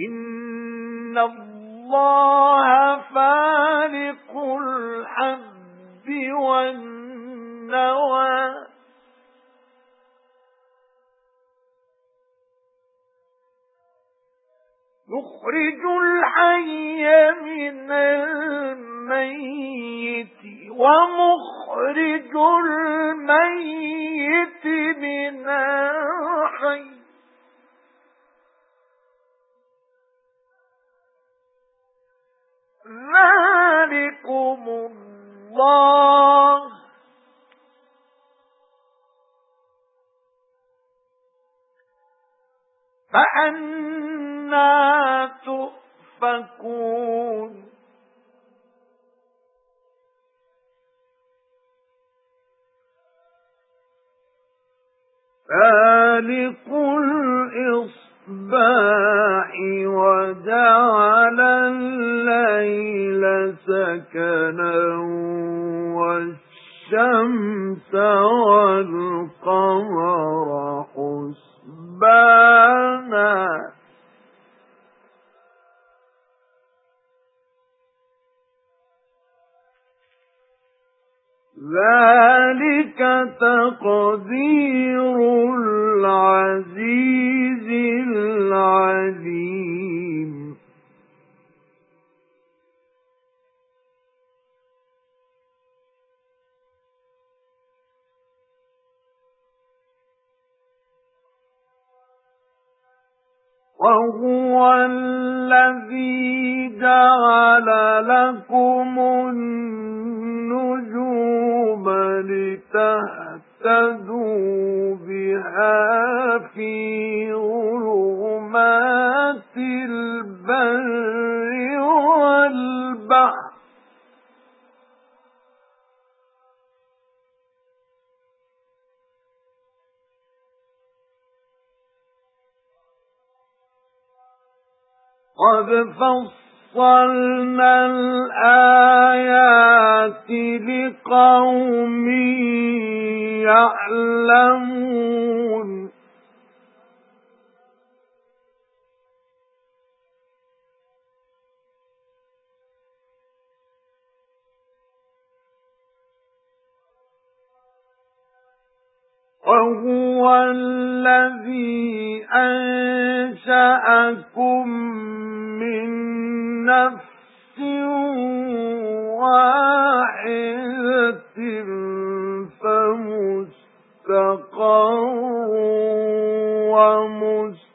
إِنَّ اللَّهَ فَالِقُ الْحَبِّ وَالنَّوَى يُخْرِجُ الْحَيَّ مِنَ الْمَيِّتِ وَمُخْرِجُ الْمَيِّتِ مِنَ الْحَيِّ فَأَنَّى تُؤْفَكُونَ فَالِقُ الْإِصْبَاحِ وَجَعَلَ اللَّيْلَ سَكَنًا وَالشَّمْسَ وَالْقَمَرَ حُسْبَانًا ذَلِكَ تَقْدِيرُ الْعَزِيزِ الْعَلِيمِ وَهُوَ الَّذِي جَعَلَ لَكُمُ لِتَهْتَدُوا بِهَا فِي ظُلُمَاتِ الْبَرِّ وَالْبَحْرِ. قَدْ فَصَّلْنَا الْآيَاتِ لِقَوْمٍ يَعْلَمُونَ. وَهُوَ الَّذِي أَنشَأَكُم مِّن نَفْسٍ فَمُسْتَقَرٌّ وَمُسْتَقْبَلٌ